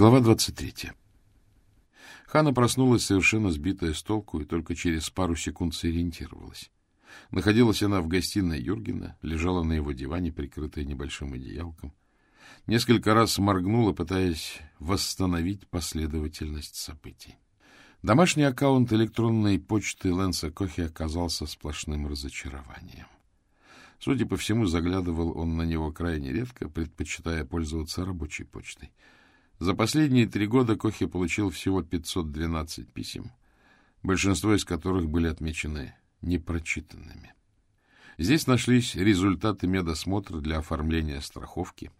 Глава 23. Хана проснулась совершенно сбитая с толку и только через пару секунд сориентировалась. Находилась она в гостиной Юргена, лежала на его диване, прикрытая небольшим одеялком. Несколько раз моргнула, пытаясь восстановить последовательность событий. Домашний аккаунт электронной почты Лэнса Кохи оказался сплошным разочарованием. Судя по всему, заглядывал он на него крайне редко, предпочитая пользоваться рабочей почтой — за последние три года Кохи получил всего 512 писем, большинство из которых были отмечены непрочитанными. Здесь нашлись результаты медосмотра для оформления страховки.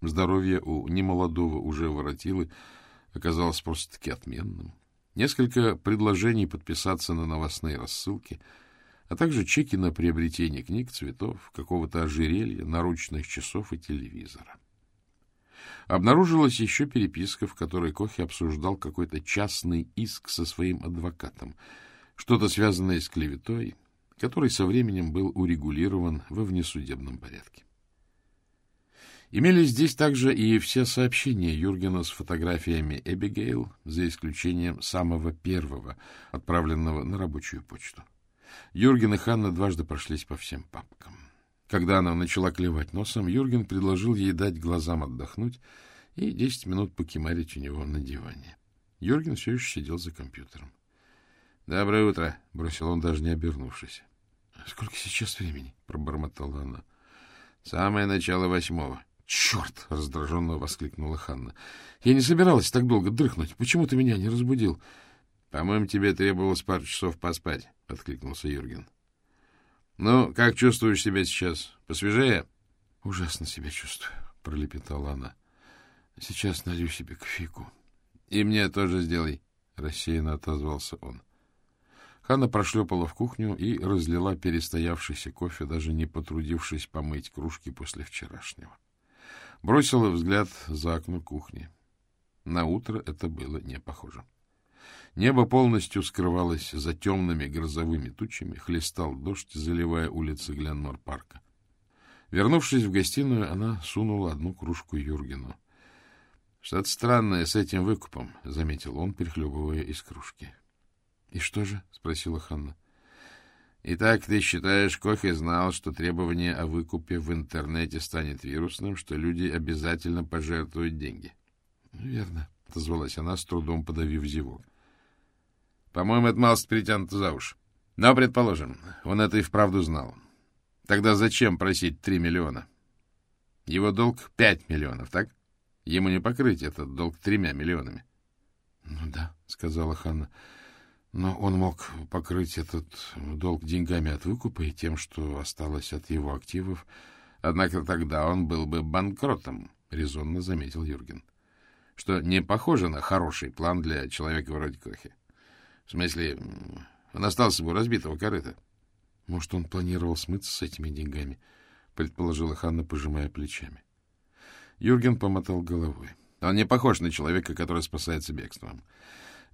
Здоровье у немолодого уже воротилы оказалось просто-таки отменным. Несколько предложений подписаться на новостные рассылки, а также чеки на приобретение книг, цветов, какого-то ожерелья, наручных часов и телевизора. Обнаружилась еще переписка, в которой Кохи обсуждал какой-то частный иск со своим адвокатом, что-то связанное с клеветой, который со временем был урегулирован во внесудебном порядке. Имелись здесь также и все сообщения Юргена с фотографиями Эбигейл, за исключением самого первого, отправленного на рабочую почту. Юрген и Ханна дважды прошлись по всем папкам. Когда она начала клевать носом, Юрген предложил ей дать глазам отдохнуть и десять минут покемарить у него на диване. Юрген все еще сидел за компьютером. — Доброе утро, — бросил он, даже не обернувшись. — Сколько сейчас времени? — пробормотала она. — Самое начало восьмого. — Черт! — раздраженно воскликнула Ханна. — Я не собиралась так долго дрыхнуть. Почему ты меня не разбудил? — По-моему, тебе требовалось пару часов поспать, — откликнулся Юрген. — Ну, как чувствуешь себя сейчас? Посвежее? — Ужасно себя чувствую, — пролепетала она. — Сейчас налью себе кофейку. — И мне тоже сделай, — рассеянно отозвался он. Ханна прошлепала в кухню и разлила перестоявшийся кофе, даже не потрудившись помыть кружки после вчерашнего. Бросила взгляд за окно кухни. На утро это было не похоже. Небо полностью скрывалось за темными грозовыми тучами, хлестал дождь, заливая улицы Гленмор-парка. Вернувшись в гостиную, она сунула одну кружку Юргену. — Что-то странное с этим выкупом, — заметил он, перехлебывая из кружки. — И что же? — спросила Ханна. — Итак, ты считаешь, Кохи знал, что требование о выкупе в интернете станет вирусным, что люди обязательно пожертвуют деньги? — Верно, — отозвалась она, с трудом подавив зевок. По-моему, это малость перетянуто за уши. Но, предположим, он это и вправду знал. Тогда зачем просить три миллиона? Его долг пять миллионов, так? Ему не покрыть этот долг тремя миллионами. — Ну да, — сказала Ханна. Но он мог покрыть этот долг деньгами от выкупа и тем, что осталось от его активов. Однако тогда он был бы банкротом, — резонно заметил Юрген. Что не похоже на хороший план для человека вроде Кохи. В смысле, он остался у разбитого корыта. Может, он планировал смыться с этими деньгами, предположила Ханна, пожимая плечами. Юрген помотал головой. Он не похож на человека, который спасается бегством.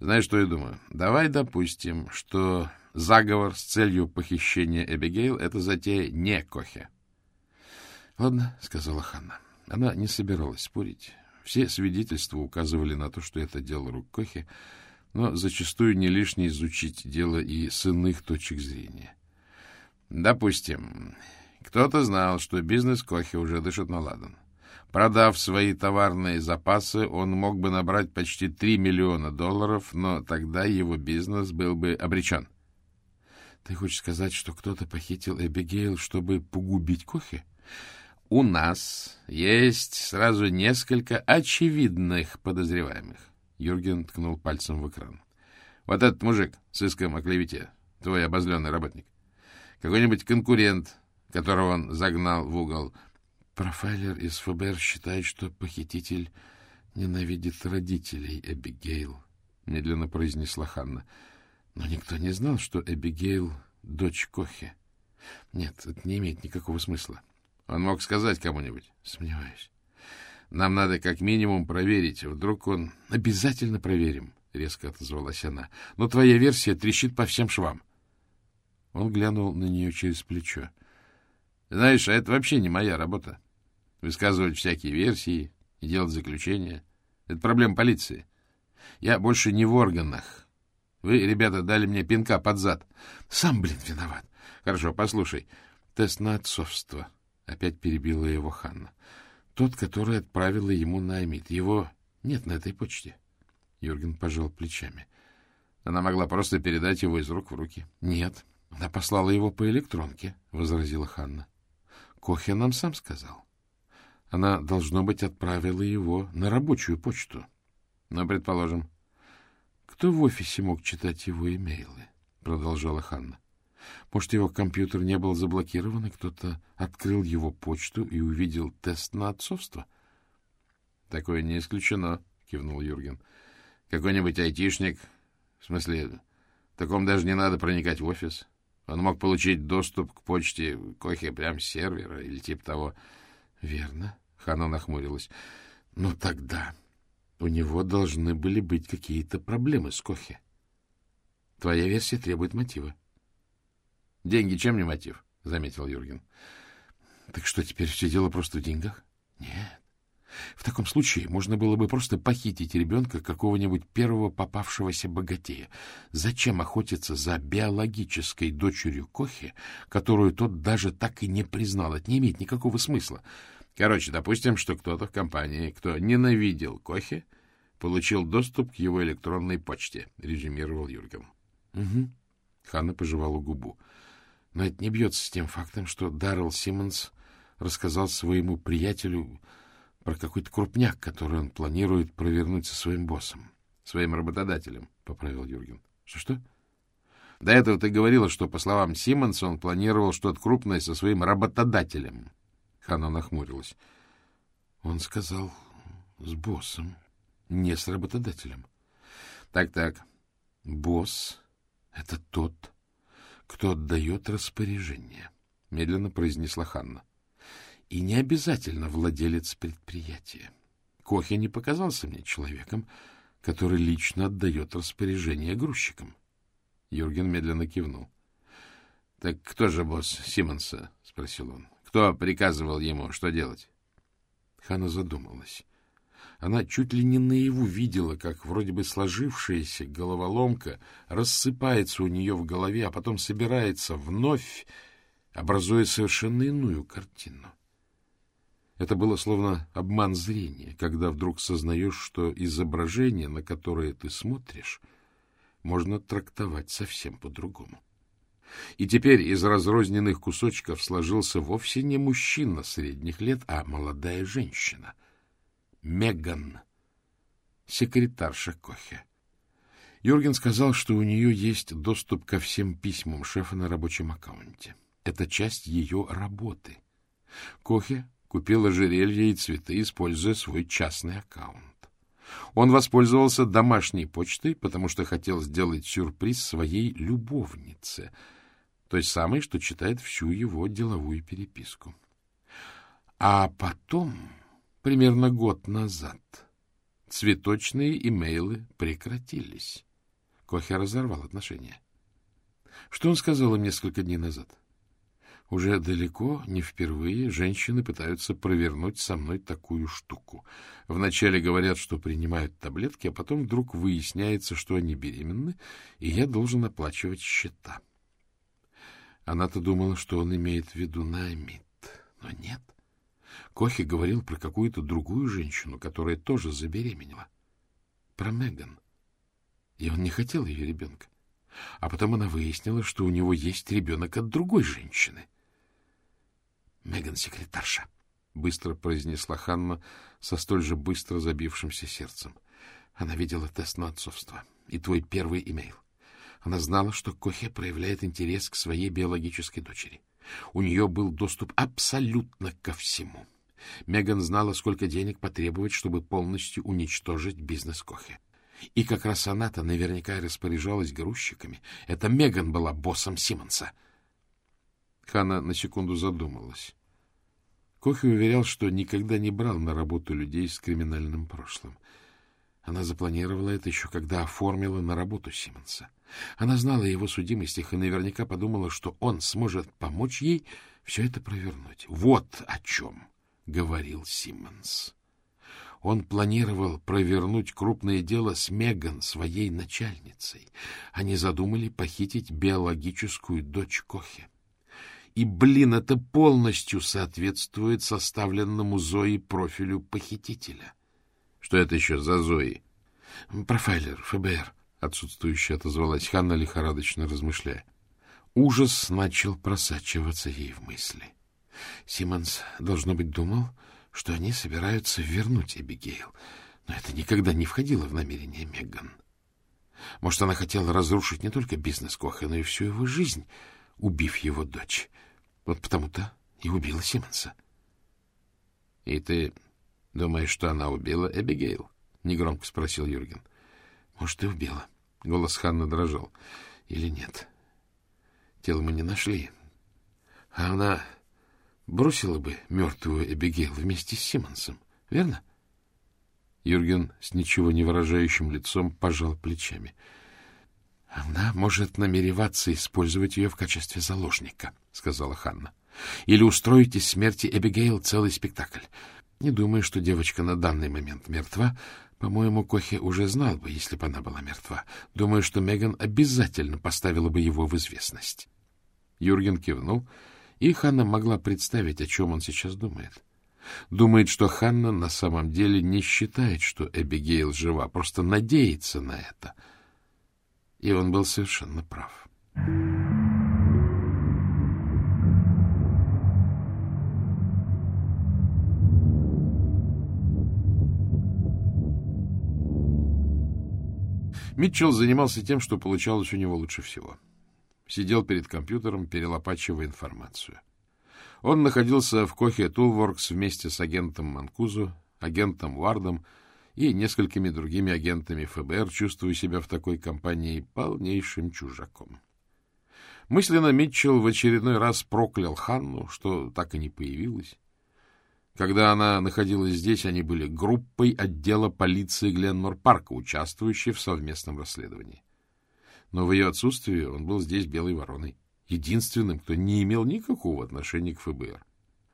Знаешь, что я думаю? Давай допустим, что заговор с целью похищения Эбигейл — это затея не Кохе. — Ладно, — сказала Ханна. Она не собиралась спорить. Все свидетельства указывали на то, что это дело рук Кохи, но зачастую не лишне изучить дело и с иных точек зрения. Допустим, кто-то знал, что бизнес Кохи уже дышит на. Продав свои товарные запасы, он мог бы набрать почти 3 миллиона долларов, но тогда его бизнес был бы обречен. Ты хочешь сказать, что кто-то похитил Эбигейл, чтобы погубить Кохи? У нас есть сразу несколько очевидных подозреваемых. Юрген ткнул пальцем в экран. — Вот этот мужик с иском о клевете, твой обозленный работник. Какой-нибудь конкурент, которого он загнал в угол. Профайлер из ФБР считает, что похититель ненавидит родителей Эбигейл, — медленно произнесла Ханна. Но никто не знал, что Эбигейл — дочь Кохи. Нет, это не имеет никакого смысла. Он мог сказать кому-нибудь. Сомневаюсь. Нам надо как минимум проверить. Вдруг он... — Обязательно проверим, — резко отозвалась она. — Но твоя версия трещит по всем швам. Он глянул на нее через плечо. — Знаешь, а это вообще не моя работа. Высказывать всякие версии и делать заключения. Это проблема полиции. Я больше не в органах. Вы, ребята, дали мне пинка под зад. Сам, блин, виноват. Хорошо, послушай. Тест на отцовство. Опять перебила его Ханна. Тот, который отправила ему на Амид. Его нет на этой почте. Юрген пожал плечами. Она могла просто передать его из рук в руки. — Нет, она послала его по электронке, — возразила Ханна. — Кохе нам сам сказал. Она, должно быть, отправила его на рабочую почту. — Ну, предположим. — Кто в офисе мог читать его имейлы? — продолжала Ханна. — Может, его компьютер не был заблокирован, и кто-то открыл его почту и увидел тест на отцовство? — Такое не исключено, — кивнул Юрген. — Какой-нибудь айтишник в смысле, таком даже не надо проникать в офис. Он мог получить доступ к почте Кохи прямо с сервера или типа того. — Верно. Хана нахмурилась. — Но тогда у него должны были быть какие-то проблемы с Кохи. Твоя версия требует мотива. — Деньги чем не мотив? — заметил Юрген. — Так что, теперь все дело просто в деньгах? — Нет. В таком случае можно было бы просто похитить ребенка какого-нибудь первого попавшегося богатея. Зачем охотиться за биологической дочерью Кохи, которую тот даже так и не признал? Это не имеет никакого смысла. Короче, допустим, что кто-то в компании, кто ненавидел Кохи, получил доступ к его электронной почте, — резюмировал Юрген. — Угу. Ханна пожевала губу. Но это не бьется с тем фактом, что Даррелл Симмонс рассказал своему приятелю про какой-то крупняк, который он планирует провернуть со своим боссом. — Своим работодателем, — поправил Юрген. Что — Что-что? — До этого ты говорила, что, по словам Симмонса, он планировал что-то крупное со своим работодателем. Хана нахмурилась. — Он сказал с боссом, не с работодателем. Так — Так-так. Босс — это тот, кто отдает распоряжение, — медленно произнесла Ханна и не обязательно владелец предприятия. Кохе не показался мне человеком, который лично отдает распоряжение грузчикам. Юрген медленно кивнул. — Так кто же босс Симонса? — спросил он. — Кто приказывал ему, что делать? Хана задумалась. Она чуть ли не наяву видела, как вроде бы сложившаяся головоломка рассыпается у нее в голове, а потом собирается вновь, образуя совершенно иную картину. Это было словно обман зрения, когда вдруг сознаешь, что изображение, на которое ты смотришь, можно трактовать совсем по-другому. И теперь из разрозненных кусочков сложился вовсе не мужчина средних лет, а молодая женщина. Меган, секретарша Кохе. Юрген сказал, что у нее есть доступ ко всем письмам шефа на рабочем аккаунте. Это часть ее работы. Кохе купил ожерелье и цветы, используя свой частный аккаунт. Он воспользовался домашней почтой, потому что хотел сделать сюрприз своей любовнице, той самой, что читает всю его деловую переписку. А потом, примерно год назад, цветочные имейлы прекратились. Кохе разорвал отношения. Что он сказал им несколько дней назад? Уже далеко, не впервые, женщины пытаются провернуть со мной такую штуку. Вначале говорят, что принимают таблетки, а потом вдруг выясняется, что они беременны, и я должен оплачивать счета. Она-то думала, что он имеет в виду Наамид, но нет. Кохи говорил про какую-то другую женщину, которая тоже забеременела. Про Меган. И он не хотел ее ребенка. А потом она выяснила, что у него есть ребенок от другой женщины —— Меган секретарша, — быстро произнесла Ханна со столь же быстро забившимся сердцем. Она видела тест на отцовство и твой первый имейл. Она знала, что Кохе проявляет интерес к своей биологической дочери. У нее был доступ абсолютно ко всему. Меган знала, сколько денег потребовать, чтобы полностью уничтожить бизнес Кохе. И как раз она-то наверняка распоряжалась грузчиками. Это Меган была боссом Симмонса. — Хана на секунду задумалась. Кохи уверял, что никогда не брал на работу людей с криминальным прошлым. Она запланировала это еще, когда оформила на работу Симмонса. Она знала его судимостях и наверняка подумала, что он сможет помочь ей все это провернуть. Вот о чем говорил Симмонс. Он планировал провернуть крупное дело с Меган, своей начальницей. Они задумали похитить биологическую дочь Кохе. И, блин, это полностью соответствует составленному Зои профилю похитителя. Что это еще за Зои? Профайлер, ФБР, отсутствующая отозвалась Ханна, лихорадочно размышляя. Ужас начал просачиваться ей в мысли. Симмонс, должно быть, думал, что они собираются вернуть Эбигейл, но это никогда не входило в намерение Меган. Может, она хотела разрушить не только бизнес Коха, но и всю его жизнь, убив его дочь. Вот потому-то и убила Симмонса. — И ты думаешь, что она убила Эбигейл? — негромко спросил Юрген. — Может, и убила. Голос Ханны дрожал. — Или нет. Тело мы не нашли. А она бросила бы мертвую Эбигейл вместе с Симмонсом, верно? Юрген с ничего не выражающим лицом пожал плечами. — Она может намереваться использовать ее в качестве заложника, — сказала Ханна. — Или устроить из смерти Эбигейл целый спектакль. Не думаю, что девочка на данный момент мертва, по-моему, Кохи уже знал бы, если бы она была мертва. Думаю, что Меган обязательно поставила бы его в известность. Юрген кивнул, и Ханна могла представить, о чем он сейчас думает. Думает, что Ханна на самом деле не считает, что Эбигейл жива, просто надеется на это. И он был совершенно прав. Митчелл занимался тем, что получалось у него лучше всего. Сидел перед компьютером, перелопачивая информацию. Он находился в Кохе Тулворкс вместе с агентом Манкузу, агентом Уардом и несколькими другими агентами ФБР, чувствуя себя в такой компании полнейшим чужаком. Мысленно Митчелл в очередной раз проклял Ханну, что так и не появилась. Когда она находилась здесь, они были группой отдела полиции Гленмор-парка, участвующей в совместном расследовании. Но в ее отсутствии он был здесь белой вороной, единственным, кто не имел никакого отношения к ФБР.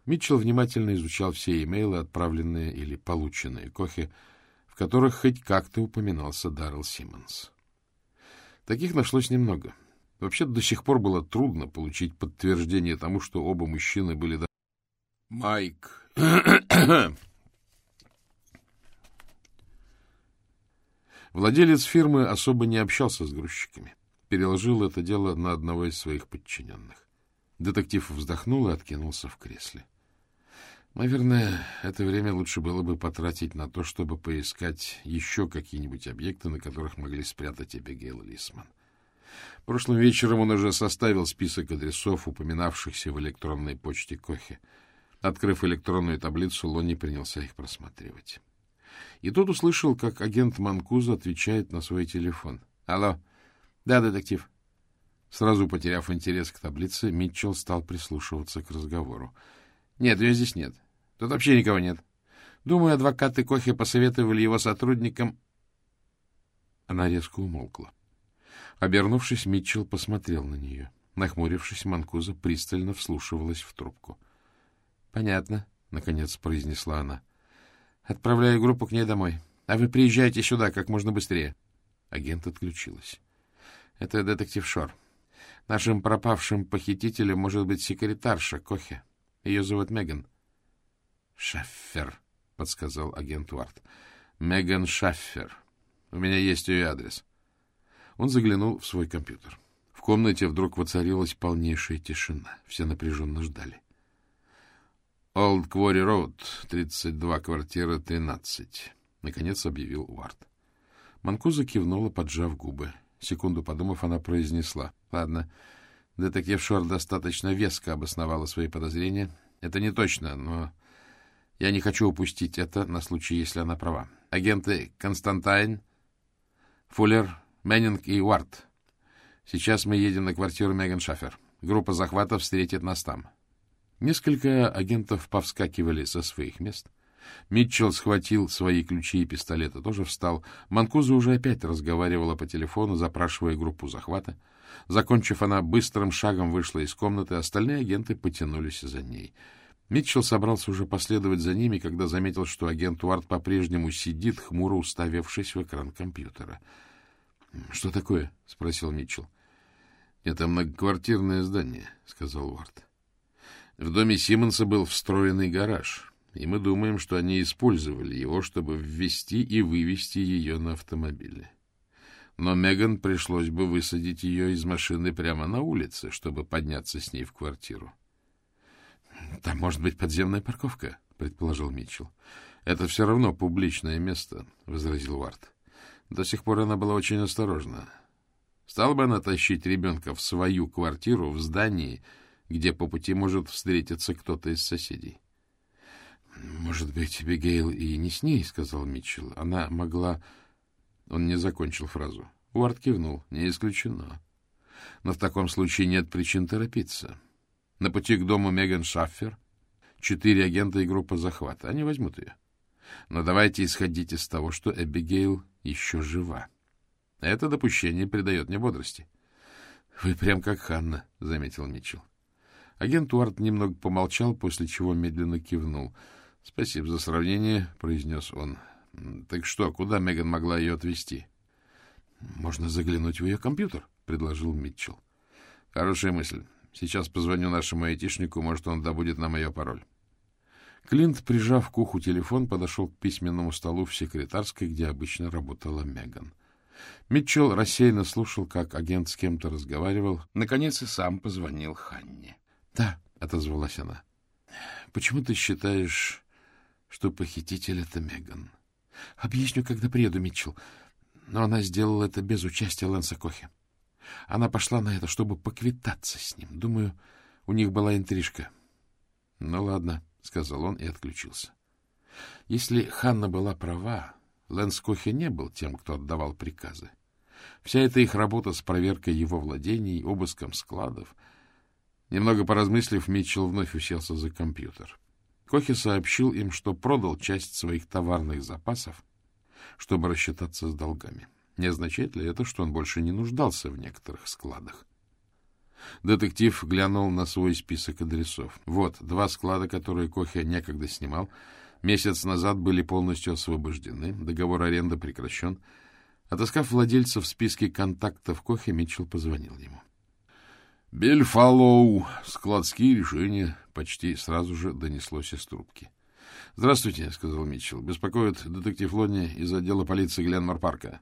Митчелл внимательно изучал все имейлы, отправленные или полученные Кохе, в которых хоть как-то упоминался Даррелл Симмонс. Таких нашлось немного. Вообще до сих пор было трудно получить подтверждение тому, что оба мужчины были... Майк Владелец фирмы особо не общался с грузчиками. Переложил это дело на одного из своих подчиненных. Детектив вздохнул и откинулся в кресле. Наверное, это время лучше было бы потратить на то, чтобы поискать еще какие-нибудь объекты, на которых могли спрятать Эбигейл Лисман. Прошлым вечером он уже составил список адресов, упоминавшихся в электронной почте Кохи. Открыв электронную таблицу, Лонни принялся их просматривать. И тут услышал, как агент Манкуза отвечает на свой телефон. — Алло. — Да, детектив. Сразу потеряв интерес к таблице, Митчелл стал прислушиваться к разговору. — Нет, ее здесь нет. Тут вообще никого нет. Думаю, адвокаты Кохи посоветовали его сотрудникам... Она резко умолкла. Обернувшись, Митчелл посмотрел на нее. Нахмурившись, Манкуза пристально вслушивалась в трубку. — Понятно, — наконец произнесла она. — Отправляю группу к ней домой. А вы приезжайте сюда как можно быстрее. Агент отключилась. — Это детектив Шор. Нашим пропавшим похитителем может быть секретарша Кохе. Ее зовут Меган. — Шаффер, — подсказал агент Уарт. — Меган Шаффер. У меня есть ее адрес. Он заглянул в свой компьютер. В комнате вдруг воцарилась полнейшая тишина. Все напряженно ждали. Олд Квори Роуд, 32, квартира 13, — наконец объявил Уарт. Манкуза кивнула, поджав губы. Секунду подумав, она произнесла. — Ладно, детектив Шор достаточно веско обосновала свои подозрения. Это не точно, но я не хочу упустить это на случай, если она права. Агенты Константайн, Фуллер, Меннинг и Уарт. Сейчас мы едем на квартиру Меган Шафер. Группа захвата встретит нас там. Несколько агентов повскакивали со своих мест. Митчелл схватил свои ключи и пистолеты, тоже встал. Манкуза уже опять разговаривала по телефону, запрашивая группу захвата. Закончив, она быстрым шагом вышла из комнаты, остальные агенты потянулись за ней. Митчелл собрался уже последовать за ними, когда заметил, что агент Уарт по-прежнему сидит, хмуро уставившись в экран компьютера. — Что такое? — спросил Митчелл. — Это многоквартирное здание, — сказал Уарт. В доме Симмонса был встроенный гараж, и мы думаем, что они использовали его, чтобы ввести и вывести ее на автомобиле. Но Меган пришлось бы высадить ее из машины прямо на улице, чтобы подняться с ней в квартиру. — Там может быть подземная парковка, — предположил Митчелл. — Это все равно публичное место, — возразил Варт. До сих пор она была очень осторожна. Стала бы она тащить ребенка в свою квартиру в здании, где по пути может встретиться кто-то из соседей. — Может быть, Бигейл и не с ней, — сказал Митчелл. Она могла... Он не закончил фразу. Уарт кивнул. — Не исключено. Но в таком случае нет причин торопиться. На пути к дому Меган Шаффер четыре агента и группа захвата. Они возьмут ее. Но давайте исходить из того, что Эбигейл еще жива. Это допущение придает мне бодрости. — Вы прям как Ханна, — заметил Митчелл. Агент Уарт немного помолчал, после чего медленно кивнул. — Спасибо за сравнение, — произнес он. — Так что, куда Меган могла ее отвезти? — Можно заглянуть в ее компьютер, — предложил Митчелл. — Хорошая мысль. Сейчас позвоню нашему айтишнику, может, он добудет нам ее пароль. Клинт, прижав к уху телефон, подошел к письменному столу в секретарской, где обычно работала Меган. Митчелл рассеянно слушал, как агент с кем-то разговаривал. Наконец и сам позвонил Ханне. — Да, — отозвалась она. — Почему ты считаешь, что похититель — это Меган? — Объясню, когда приеду, Митчелл. Но она сделала это без участия Лэнса Кохи. Она пошла на это, чтобы поквитаться с ним. Думаю, у них была интрижка. — Ну, ладно, — сказал он и отключился. Если Ханна была права, Лэнс Кохи не был тем, кто отдавал приказы. Вся эта их работа с проверкой его владений, обыском складов. Немного поразмыслив, Митчелл вновь уселся за компьютер. Кохи сообщил им, что продал часть своих товарных запасов, чтобы рассчитаться с долгами. — не означает ли это, что он больше не нуждался в некоторых складах? Детектив глянул на свой список адресов. Вот, два склада, которые Кохе некогда снимал, месяц назад были полностью освобождены, договор аренды прекращен. Отыскав владельца в списке контактов Кохе, Митчелл позвонил ему. — Бельфалоу, складские решения, — почти сразу же донеслось из трубки. — Здравствуйте, — сказал Митчелл. — Беспокоит детектив Лонни из отдела полиции Гленмор-парка.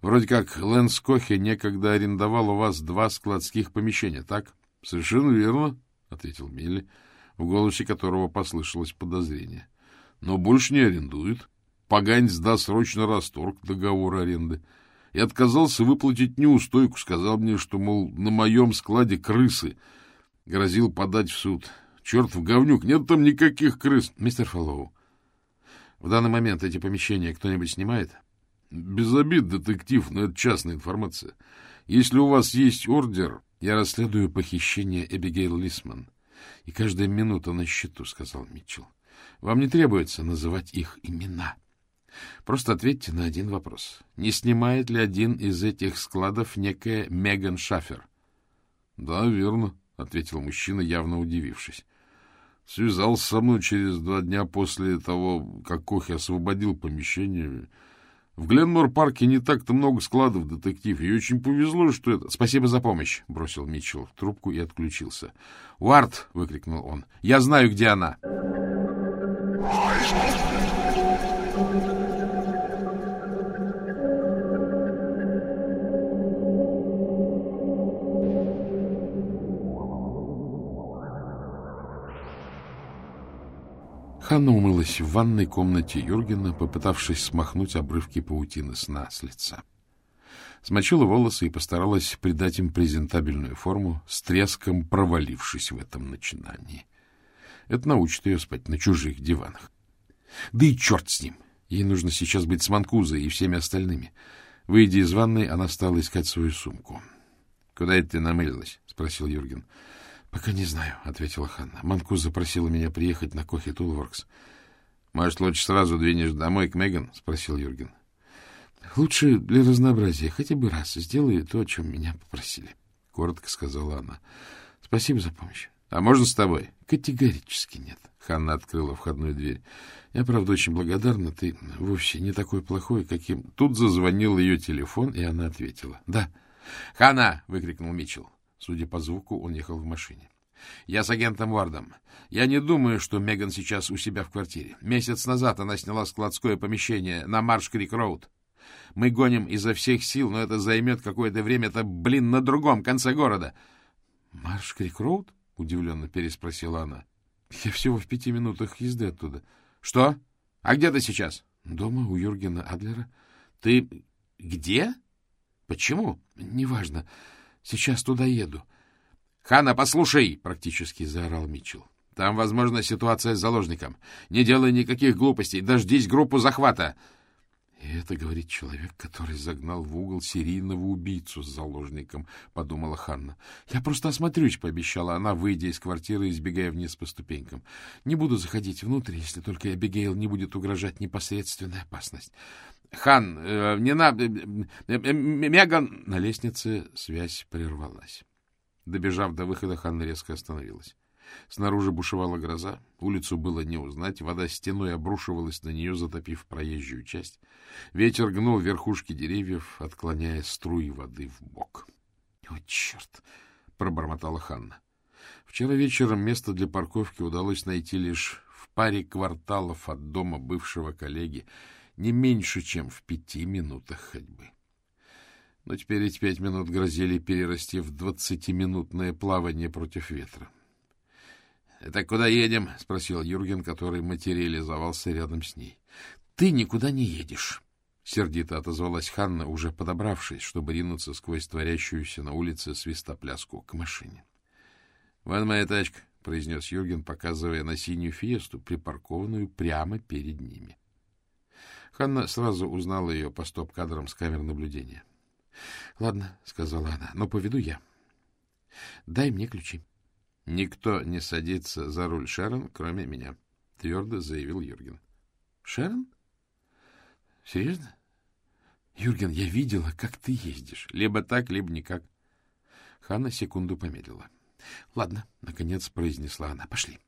Вроде как Лэнс Кохи некогда арендовал у вас два складских помещения, так? — Совершенно верно, — ответил Милли, в голосе которого послышалось подозрение. — Но больше не арендует. Поганец досрочно расторг договор аренды и отказался выплатить неустойку, сказал мне, что, мол, на моем складе крысы. Грозил подать в суд. Черт в говнюк, нет там никаких крыс. Мистер Фоллоу, в данный момент эти помещения кто-нибудь снимает? — без обид, детектив, но это частная информация. Если у вас есть ордер, я расследую похищение Эбигейл Лисман. И каждая минута на счету, — сказал Митчелл. Вам не требуется называть их имена. Просто ответьте на один вопрос. Не снимает ли один из этих складов некая Меган Шафер? — Да, верно, — ответил мужчина, явно удивившись. Связался со мной через два дня после того, как Кохи освободил помещение в Гленмор-парке не так-то много складов, детектив, и очень повезло, что это... — Спасибо за помощь, — бросил Митчелл в трубку и отключился. — Уарт! — выкрикнул он. — Я знаю, где она! Ханна умылась в ванной комнате Юргена, попытавшись смахнуть обрывки паутины сна с лица. Смочила волосы и постаралась придать им презентабельную форму, с треском провалившись в этом начинании. Это научит ее спать на чужих диванах. Да и черт с ним! Ей нужно сейчас быть с Манкузой и всеми остальными. Выйдя из ванной, она стала искать свою сумку. — Куда это ты намылилась? — спросил Юрген. — Пока не знаю, — ответила Ханна. Манкус запросила меня приехать на Кохи Тулворкс. — Может, лучше сразу двинешь домой к Меган? — спросил Юрген. — Лучше для разнообразия хотя бы раз сделаю то, о чем меня попросили, — коротко сказала она. — Спасибо за помощь. — А можно с тобой? — Категорически нет. Ханна открыла входную дверь. — Я, правда, очень благодарна. Ты вовсе не такой плохой, каким... Тут зазвонил ее телефон, и она ответила. — Да. — Ханна! — выкрикнул Митчелл. Судя по звуку, он ехал в машине. — Я с агентом Уардом. Я не думаю, что Меган сейчас у себя в квартире. Месяц назад она сняла складское помещение на Марш-Крик-Роуд. Мы гоним изо всех сил, но это займет какое-то время. Это, блин, на другом конце города. — Марш-Крик-Роуд? — удивленно переспросила она. — Я всего в пяти минутах езды оттуда. — Что? А где ты сейчас? — Дома у Юргена Адлера. — Ты где? Почему? — Неважно. Сейчас туда еду. — Хана, послушай! — практически заорал Митчелл. — Там, возможно, ситуация с заложником. Не делай никаких глупостей. Дождись группу захвата. — и это говорит человек, который загнал в угол серийного убийцу с заложником, — подумала Ханна. — Я просто осмотрюсь, — пообещала она, выйдя из квартиры и сбегая вниз по ступенькам. — Не буду заходить внутрь, если только Эбигейл не будет угрожать непосредственная опасность. — Хан, э, не надо... Э, э, Меган... На лестнице связь прервалась. Добежав до выхода, Ханна резко остановилась. Снаружи бушевала гроза, улицу было не узнать, вода стеной обрушивалась на нее, затопив проезжую часть. Ветер гнул верхушки деревьев, отклоняя струи воды в бок. — О, черт! — пробормотала Ханна. Вчера вечером место для парковки удалось найти лишь в паре кварталов от дома бывшего коллеги, не меньше, чем в пяти минутах ходьбы. Но теперь эти пять минут грозили перерасти в двадцатиминутное плавание против ветра. — Это куда едем? — спросил Юрген, который материализовался рядом с ней. — Ты никуда не едешь. Сердито отозвалась Ханна, уже подобравшись, чтобы ринуться сквозь творящуюся на улице свистопляску к машине. — Вон моя тачка, — произнес Юрген, показывая на синюю фиесту, припаркованную прямо перед ними. Ханна сразу узнала ее по стоп-кадрам с камер наблюдения. — Ладно, — сказала она, — но поведу я. — Дай мне ключи. —— Никто не садится за руль Шерон, кроме меня, — твердо заявил Юрген. — Шерон? Серьезно? Юрген, я видела, как ты ездишь. Либо так, либо никак. Ханна секунду помедлила. — Ладно, — наконец произнесла она. — Пошли.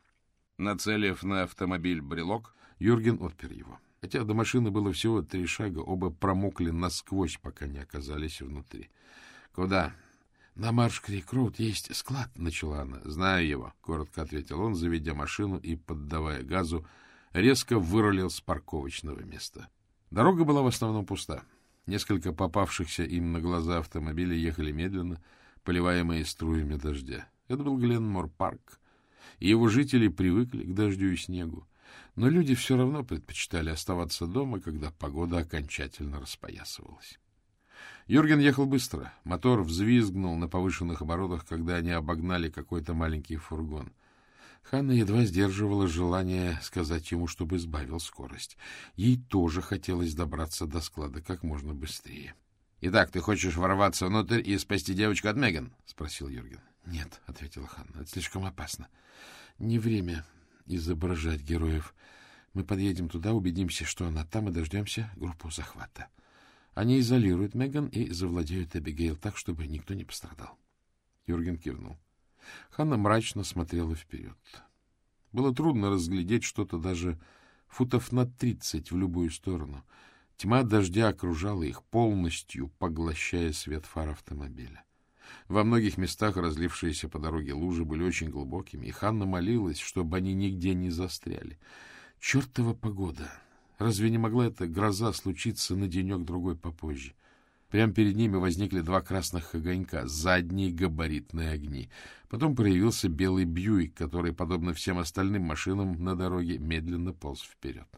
Нацелив на автомобиль брелок, Юрген отпер его. Хотя до машины было всего три шага, оба промокли насквозь, пока не оказались внутри. — Куда? — На Марш-Крик-Роуд есть склад, — начала она. — Знаю его, — коротко ответил он, заведя машину и, поддавая газу, резко вырулил с парковочного места. Дорога была в основном пуста. Несколько попавшихся им на глаза автомобилей ехали медленно, поливаемые струями дождя. Это был Гленмор-парк, и его жители привыкли к дождю и снегу. Но люди все равно предпочитали оставаться дома, когда погода окончательно распоясывалась. Юрген ехал быстро. Мотор взвизгнул на повышенных оборотах, когда они обогнали какой-то маленький фургон. Ханна едва сдерживала желание сказать ему, чтобы сбавил скорость. Ей тоже хотелось добраться до склада как можно быстрее. — Итак, ты хочешь ворваться внутрь и спасти девочку от Меган? — спросил Юрген. — Нет, — ответила Ханна, — это слишком опасно. Не время изображать героев. Мы подъедем туда, убедимся, что она там, и дождемся группу захвата. — они изолируют Меган и завладеют Эбигейл так, чтобы никто не пострадал. Юрген кивнул. Ханна мрачно смотрела вперед. Было трудно разглядеть что-то даже футов на тридцать в любую сторону. Тьма дождя окружала их полностью, поглощая свет фар автомобиля. Во многих местах разлившиеся по дороге лужи были очень глубокими, и Ханна молилась, чтобы они нигде не застряли. Чертова погода! Разве не могла эта гроза случиться на денек-другой попозже? Прямо перед ними возникли два красных огонька, задние габаритные огни. Потом проявился белый Бьюик, который, подобно всем остальным машинам на дороге, медленно полз вперед.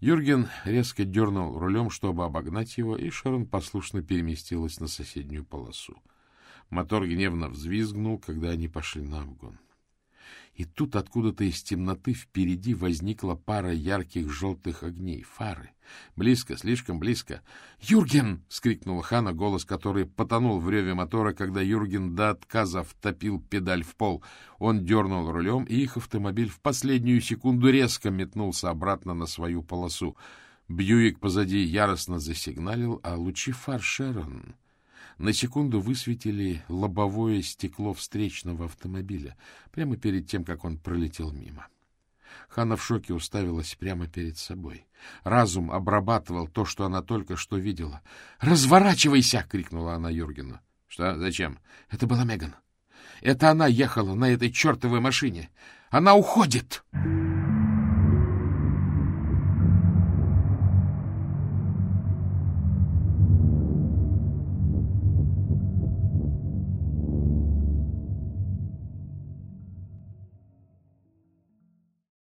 Юрген резко дернул рулем, чтобы обогнать его, и Шерон послушно переместилась на соседнюю полосу. Мотор гневно взвизгнул, когда они пошли на обгон. И тут откуда-то из темноты впереди возникла пара ярких желтых огней, фары. Близко, слишком близко. «Юрген!» — скрикнула Хана, голос который потонул в реве мотора, когда Юрген до отказа втопил педаль в пол. Он дернул рулем, и их автомобиль в последнюю секунду резко метнулся обратно на свою полосу. Бьюик позади яростно засигналил, а лучи фар Шерон На секунду высветили лобовое стекло встречного автомобиля, прямо перед тем, как он пролетел мимо. Хана в шоке уставилась прямо перед собой. Разум обрабатывал то, что она только что видела. «Разворачивайся!» — крикнула она Юргену. «Что? Зачем?» «Это была Меган. Это она ехала на этой чертовой машине. Она уходит!»